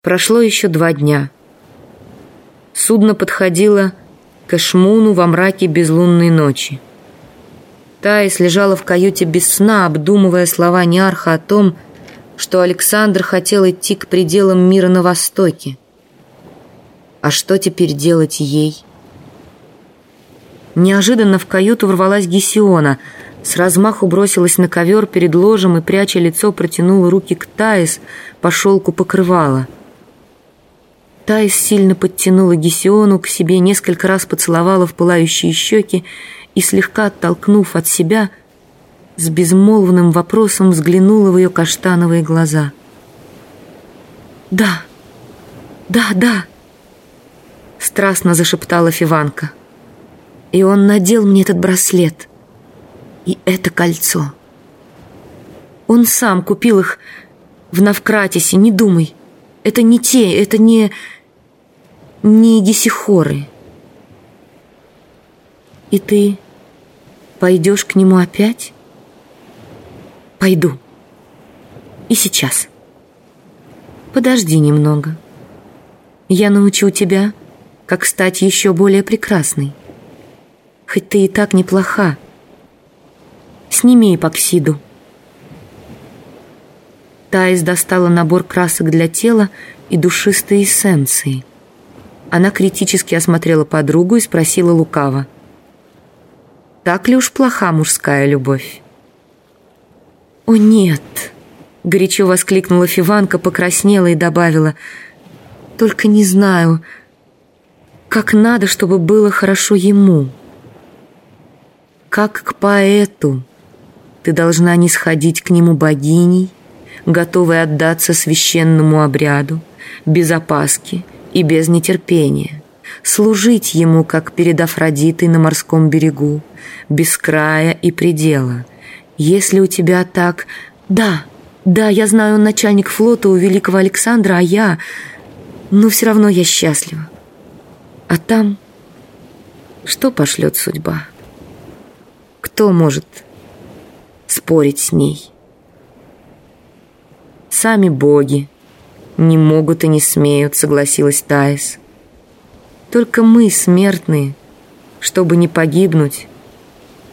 Прошло еще два дня. Судно подходило к Эшмуну во мраке безлунной ночи. Таис лежала в каюте без сна, обдумывая слова Ниарха о том, что Александр хотел идти к пределам мира на востоке. А что теперь делать ей? Неожиданно в каюту ворвалась Гесиона, с размаху бросилась на ковер перед ложем и, пряча лицо, протянула руки к Таис по шелку покрывала — Таис сильно подтянула Гесиону к себе, несколько раз поцеловала в пылающие щеки и, слегка оттолкнув от себя, с безмолвным вопросом взглянула в ее каштановые глаза. «Да, да, да!» Страстно зашептала Фиванка. «И он надел мне этот браслет и это кольцо. Он сам купил их в Навкратисе, не думай. Это не те, это не не Гесихоры. И ты пойдешь к нему опять? Пойду. И сейчас. Подожди немного. Я научу тебя, как стать еще более прекрасной. Хоть ты и так неплоха. Сними эпоксиду. Таис достала набор красок для тела и душистой эссенции. Она критически осмотрела подругу и спросила лукаво. «Так ли уж плоха мужская любовь?» «О, нет!» — горячо воскликнула Фиванка, покраснела и добавила. «Только не знаю, как надо, чтобы было хорошо ему. Как к поэту ты должна не сходить к нему богиней, готовой отдаться священному обряду, без опаски — и без нетерпения, служить ему, как перед Афродитой на морском берегу, без края и предела. Если у тебя так... Да, да, я знаю, он начальник флота у великого Александра, а я... Но все равно я счастлива. А там... Что пошлет судьба? Кто может спорить с ней? Сами боги «Не могут и не смеют», — согласилась Таис. «Только мы, смертные, чтобы не погибнуть,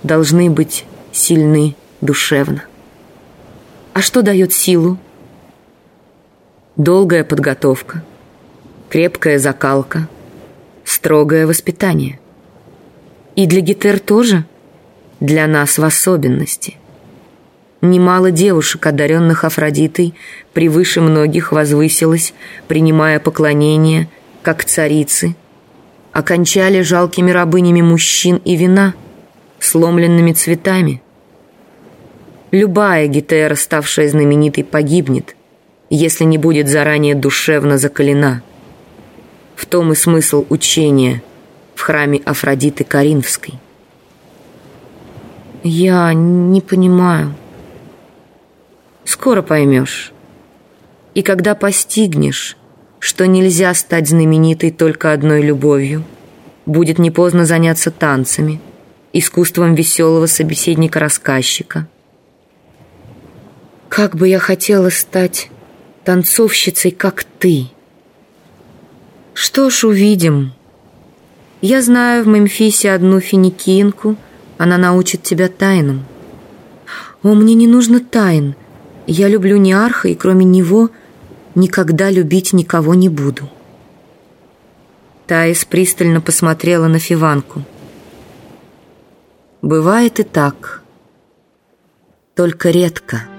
должны быть сильны душевно». «А что дает силу?» «Долгая подготовка, крепкая закалка, строгое воспитание. И для Гетер тоже, для нас в особенности». Немало девушек, одаренных Афродитой, превыше многих возвысилось, принимая поклонение, как царицы, окончали жалкими рабынями мужчин и вина, сломленными цветами. Любая гетера, ставшая знаменитой, погибнет, если не будет заранее душевно закалена. В том и смысл учения в храме Афродиты Каринфской. «Я не понимаю», Скоро поймешь. И когда постигнешь, что нельзя стать знаменитой только одной любовью, будет не поздно заняться танцами, искусством веселого собеседника-рассказчика. Как бы я хотела стать танцовщицей, как ты. Что ж, увидим. Я знаю в Мемфисе одну финикинку, она научит тебя тайнам. О, мне не нужно тайн — я люблю Неарха, и кроме него никогда любить никого не буду. Таис пристально посмотрела на Фиванку. Бывает и так, только редко —